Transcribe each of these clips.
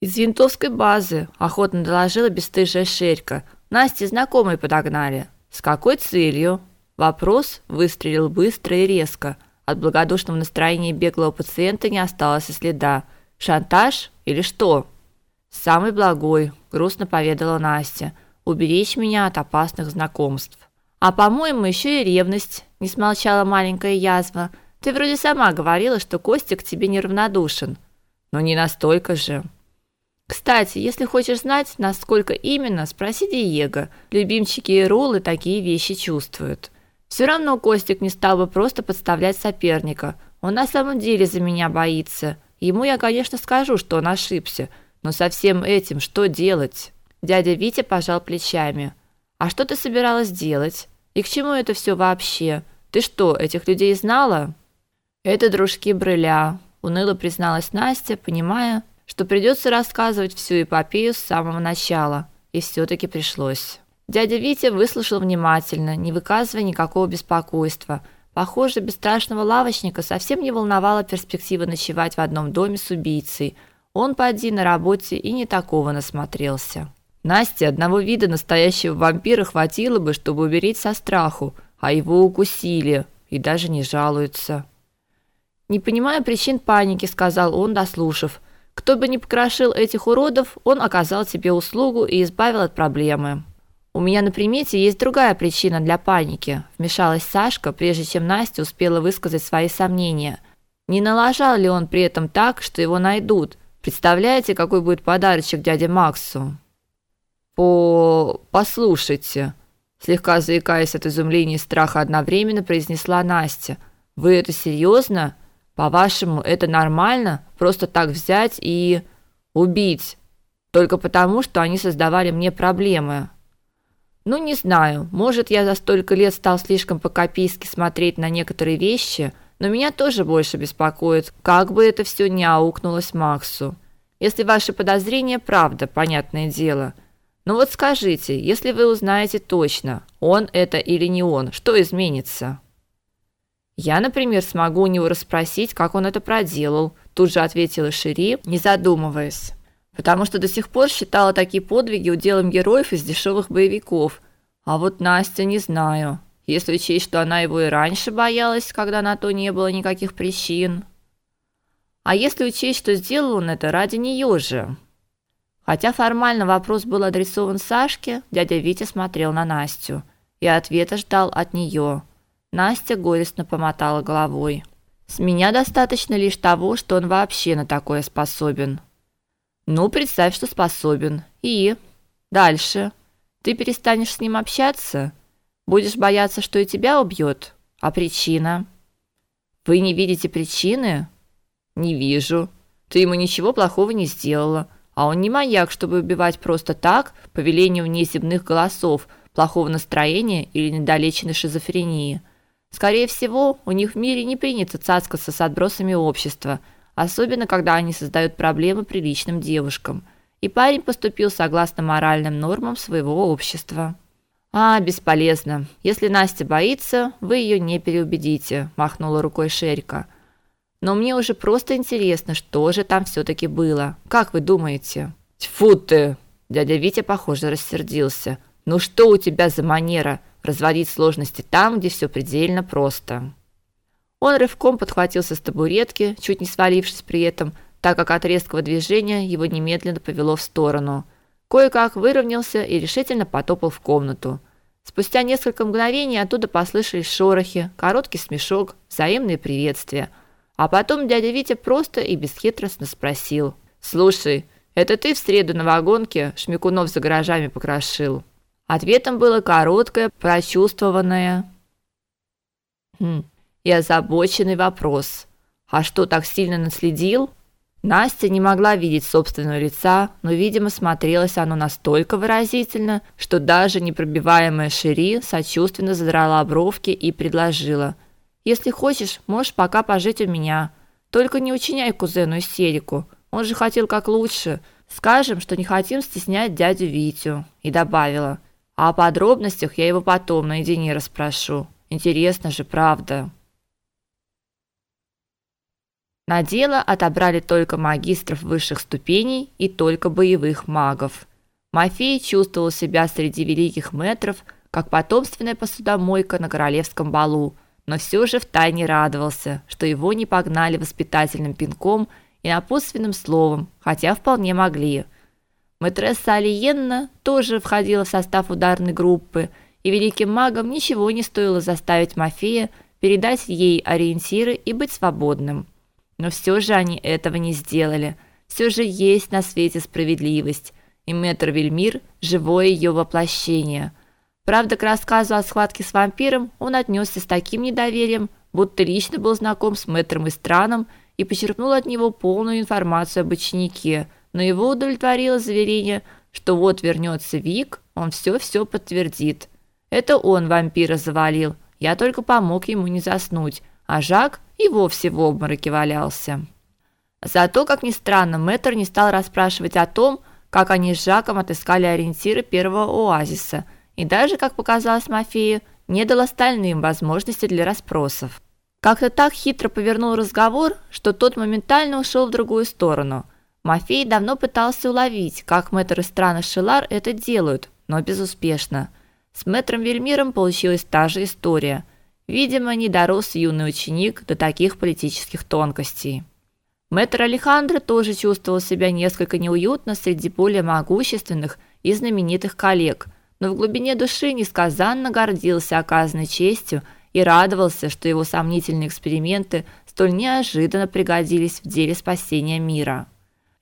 Из винтовской базы, охотно доложила бесстыжая Шерька. Насте знакомые подогнали. С какой целью? Вопрос выстрелил быстро и резко. От благодушного настроения беглого пациента не осталось и следа. Шантаж или что? Самый благой, грустно поведала Настя. Уберечь меня от опасных знакомств. А по-моему, еще и ревность, не смолчала маленькая язва. Ты вроде сама говорила, что Костик тебе неравнодушен. Но не настолько же. Кстати, если хочешь знать, насколько именно, спроси Диего. Любимчики и роллы такие вещи чувствуют. Все равно Костик не стал бы просто подставлять соперника. Он на самом деле за меня боится. Ему я, конечно, скажу, что он ошибся, но со всем этим что делать? Дядя Витя пожал плечами. А что ты собиралась делать? И к чему это все вообще? Ты что, этих людей знала? Это дружки Брыля, уныло призналась Настя, понимая, что придется рассказывать всю эпопею с самого начала, и все таки пришлось. Дядя Витя выслушал внимательно, не выказывая никакого беспокойства. Похоже, бесстрашного лавочника совсем не волновала перспектива ночевать в одном доме с убийцей. Он поди на работе и не такого насмотрелся. Насте одного вида настоящего вампира хватило бы, чтобы умереть со страху, а его укусили и даже не жалуются. Не понимая причин паники, сказал он, дослушав. Кто бы ни покрошил этих уродов, он оказал тебе услугу и избавил от проблемы. У меня на примете есть другая причина для паники, вмешалась Сашка, прежде чем Настя успела высказать свои сомнения. Не налажал ли он при этом так, что его найдут? Представляете, какой будет подарочек дяде Максу? По послушайте, слегка заикаясь от изумления и страха одновременно произнесла Настя. Вы это серьезно? По-вашему, это нормально просто так взять и убить только потому, что они создавали мне проблемы? Ну, не знаю, может, я за столько лет стал слишком по-копийски смотреть на некоторые вещи, но меня тоже больше беспокоит, как бы это все не аукнулось Максу. Если ваши подозрения правда, понятное дело. Но вот скажите, если вы узнаете точно, он это или не он, что изменится? Я, например, смогу у него расспросить, как он это проделал, тут же ответила Шири, не задумываясь потому что до сих пор считала такие подвиги уделом героев из дешевых боевиков. А вот Настя не знаю. Если учесть, что она его и раньше боялась, когда на то не было никаких причин. А если учесть, что сделал он это ради нее же. Хотя формально вопрос был адресован Сашке, дядя Витя смотрел на Настю и ответа ждал от нее. Настя горестно помотала головой. С меня достаточно лишь того, что он вообще на такое способен. Ну, представь, что способен. И дальше ты перестанешь с ним общаться, будешь бояться, что и тебя убьет. А причина? Вы не видите причины? Не вижу. Ты ему ничего плохого не сделала, а он не маяк, чтобы убивать просто так, по велению внеземных голосов, плохого настроения или недолеченной шизофрении. Скорее всего, у них в мире не принято цацкаться с отбросами общества – особенно когда они создают проблемы приличным девушкам. И парень поступил согласно моральным нормам своего общества. А, бесполезно. Если Настя боится, вы ее не переубедите, махнула рукой Шерика. Но мне уже просто интересно, что же там все таки было. Как вы думаете? Тьфу ты. Дядя Витя, похоже, рассердился. Ну что у тебя за манера разводить сложности там, где все предельно просто? Он рывком подхватился с табуретки, чуть не свалившись при этом, так как от резкого движения его немедленно повело в сторону. Кое-как выровнялся и решительно потопал в комнату. Спустя несколько мгновений оттуда послышались шорохи, короткий смешок, взаимные приветствия. А потом дядя Витя просто и бесхитростно спросил: "Слушай, это ты в среду на вагонке Шмекунов за гаражами покрошил?" Ответом было короткое, прочувствованное: "Хм, и озабоченный вопрос. А что так сильно наследил? Настя не могла видеть собственного лица, но, видимо, смотрелось оно настолько выразительно, что даже непробиваемая Шири сочувственно задрала бровки и предложила: "Если хочешь, можешь пока пожить у меня. Только не учиняй кузену истерику. Он же хотел как лучше. Скажем, что не хотим стеснять дядю Витю". И добавила: "А о подробностях я его потом наедине расспрошу. Интересно же, правда?" На дело отобрали только магистров высших ступеней и только боевых магов. Мафей чувствовал себя среди великих метров, как потомственная посудомойка на королевском балу, но все же втайне радовался, что его не погнали воспитательным пинком и напутственным словом, хотя вполне могли. Мэтресса Алиенна тоже входила в состав ударной группы, и великим магам ничего не стоило заставить Мафея передать ей ориентиры и быть свободным. Но все же они этого не сделали. Все же есть на свете справедливость, и мэтр Вельмир живое ее воплощение. Правда, к рассказу о схватке с вампиром он отнесся с таким недоверием, будто лично был знаком с мэтром Истраном и почерпнул от него полную информацию об ученике, но его удовлетворило заверение, что вот вернется Вик, он все-все подтвердит. Это он вампира завалил, я только помог ему не заснуть, а Жак и вовсе в обмороке валялся. Зато, как ни странно, мэтр не стал расспрашивать о том, как они с Жаком отыскали ориентиры первого оазиса, и даже, как показалось Мафею, не дал остальным возможности для расспросов. Как-то так хитро повернул разговор, что тот моментально ушел в другую сторону. Мафей давно пытался уловить, как мэтр и страна Шилар это делают, но безуспешно. С мэтром Вельмиром получилась та же история. Видимо, не дорос юный ученик до таких политических тонкостей. Мэтр Алехандро тоже чувствовал себя несколько неуютно среди более могущественных и знаменитых коллег, но в глубине души несказанно гордился оказанной честью и радовался, что его сомнительные эксперименты столь неожиданно пригодились в деле спасения мира.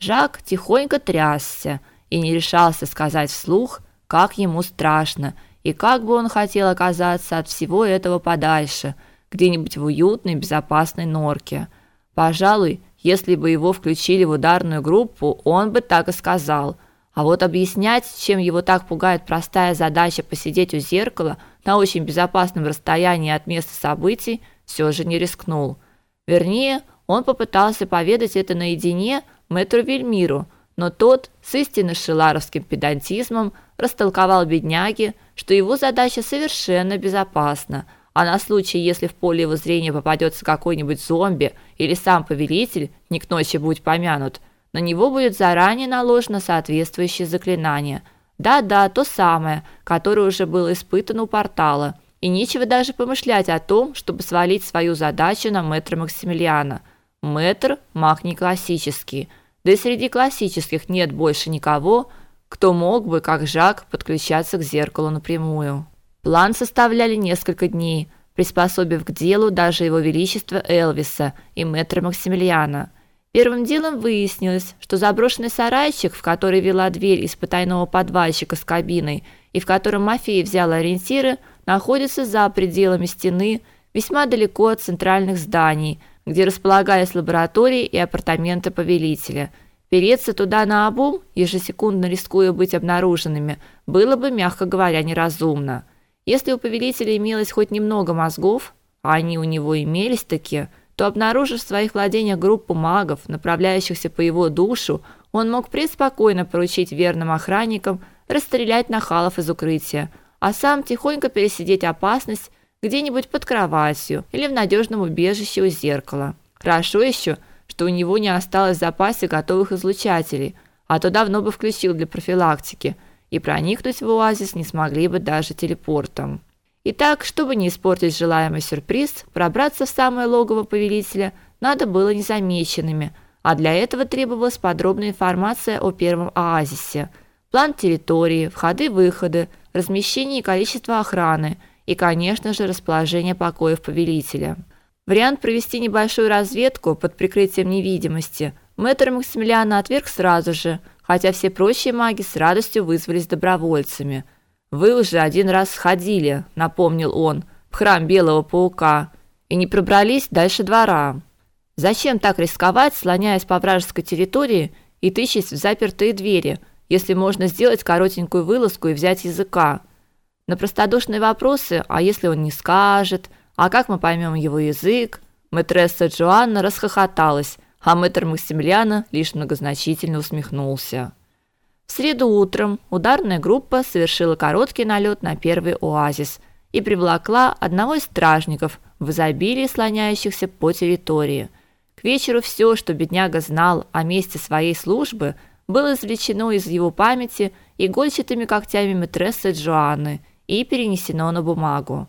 Жак тихонько трясся и не решался сказать вслух, как ему страшно и как бы он хотел оказаться от всего этого подальше, где-нибудь в уютной, безопасной норке. Пожалуй, если бы его включили в ударную группу, он бы так и сказал. А вот объяснять, чем его так пугает простая задача посидеть у зеркала на очень безопасном расстоянии от места событий, все же не рискнул. Вернее, он попытался поведать это наедине мэтру Вельмиру, но тот с истинно шиларовским педантизмом растолковал бедняге, что его задача совершенно безопасна, а на случай, если в поле его зрения попадется какой-нибудь зомби или сам повелитель, не к ночи будь помянут, на него будет заранее наложено соответствующее заклинание. Да-да, то самое, которое уже было испытано у портала. И нечего даже помышлять о том, чтобы свалить свою задачу на мэтра Максимилиана. Мэтр – маг не классический – да и среди классических нет больше никого, кто мог бы, как Жак, подключаться к зеркалу напрямую. План составляли несколько дней, приспособив к делу даже его величество Элвиса и мэтра Максимилиана. Первым делом выяснилось, что заброшенный сарайчик, в который вела дверь из потайного подвальчика с кабиной и в котором Мафей взял ориентиры, находится за пределами стены, весьма далеко от центральных зданий – где располагались лаборатории и апартаменты повелителя. Переться туда на обум, ежесекундно рискуя быть обнаруженными, было бы, мягко говоря, неразумно. Если у повелителя имелось хоть немного мозгов, а они у него имелись такие, то обнаружив в своих владениях группу магов, направляющихся по его душу, он мог преспокойно поручить верным охранникам расстрелять нахалов из укрытия, а сам тихонько пересидеть опасность где-нибудь под кроватью или в надежном убежище у зеркала. Хорошо еще, что у него не осталось в запасе готовых излучателей, а то давно бы включил для профилактики, и проникнуть в оазис не смогли бы даже телепортом. Итак, чтобы не испортить желаемый сюрприз, пробраться в самое логово повелителя надо было незамеченными, а для этого требовалась подробная информация о первом оазисе, план территории, входы-выходы, размещение и количество охраны – и, конечно же, расположение покоев повелителя. Вариант провести небольшую разведку под прикрытием невидимости мэтр Максимилиана отверг сразу же, хотя все прочие маги с радостью вызвались добровольцами. «Вы уже один раз сходили», — напомнил он, — «в храм Белого Паука, и не пробрались дальше двора. Зачем так рисковать, слоняясь по вражеской территории и тычась в запертые двери, если можно сделать коротенькую вылазку и взять языка?» На простодушные вопросы, а если он не скажет, а как мы поймем его язык, мэтресса Джоанна расхохоталась, а мэтр Максимилиана лишь многозначительно усмехнулся. В среду утром ударная группа совершила короткий налет на первый оазис и привлекла одного из стражников в изобилии слоняющихся по территории. К вечеру все, что бедняга знал о месте своей службы, было извлечено из его памяти игольчатыми когтями матрессы Джоанны и перенесено на бумагу.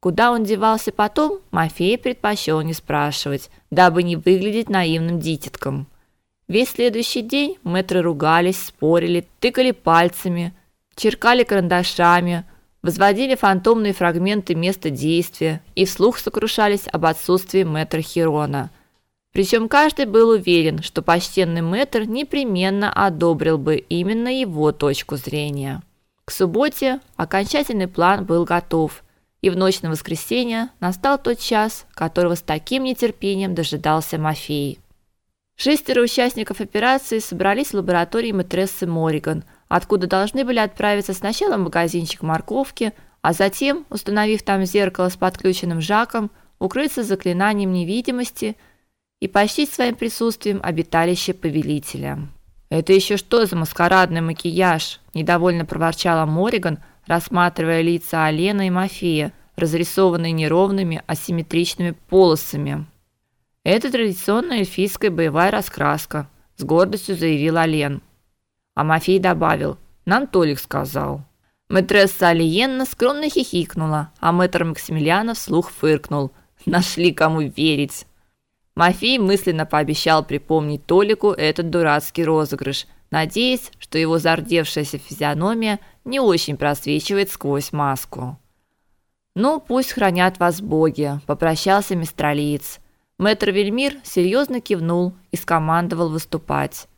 Куда он девался потом, Мафей предпочел не спрашивать, дабы не выглядеть наивным дитятком. Весь следующий день мэтры ругались, спорили, тыкали пальцами, черкали карандашами, возводили фантомные фрагменты места действия и вслух сокрушались об отсутствии мэтра Хирона. Причем каждый был уверен, что почтенный мэтр непременно одобрил бы именно его точку зрения. К субботе окончательный план был готов – и в ночь на воскресенье настал тот час, которого с таким нетерпением дожидался Мафей. Шестеро участников операции собрались в лаборатории матрессы Мориган, откуда должны были отправиться сначала в магазинчик морковки, а затем, установив там зеркало с подключенным жаком, укрыться заклинанием невидимости и почтить своим присутствием обиталище повелителя. Это еще что за маскарадный макияж? недовольно проворчала Мориган, рассматривая лица Алены и Мафея, разрисованные неровными асимметричными полосами. Это традиционная эльфийская боевая раскраска, с гордостью заявил Ален. А Мафей добавил: "Нам Толик сказал". Мэтресса Алиенна скромно хихикнула, а мэтр Максимилианов вслух фыркнул. Нашли кому верить. Мафей мысленно пообещал припомнить Толику этот дурацкий розыгрыш, надеясь, что его зардевшаяся физиономия не очень просвечивает сквозь маску. «Ну, пусть хранят вас боги», – попрощался мистралиец. Мэтр Вельмир серьезно кивнул и скомандовал выступать.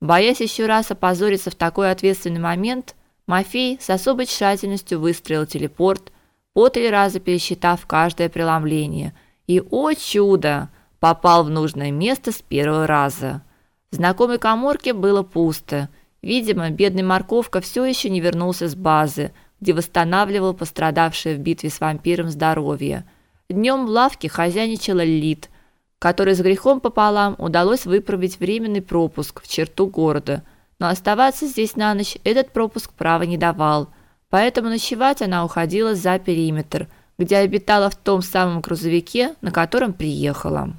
Боясь еще раз опозориться в такой ответственный момент, Мафей с особой тщательностью выстроил телепорт, по три раза пересчитав каждое преломление, и, о чудо, попал в нужное место с первого раза. В знакомой каморке было пусто – Видимо, бедный Морковка все еще не вернулся с базы, где восстанавливал пострадавшее в битве с вампиром здоровье. Днем в лавке хозяйничала Лилит, которой с грехом пополам удалось выправить временный пропуск в черту города, но оставаться здесь на ночь этот пропуск права не давал. Поэтому ночевать она уходила за периметр, где обитала в том самом грузовике, на котором приехала.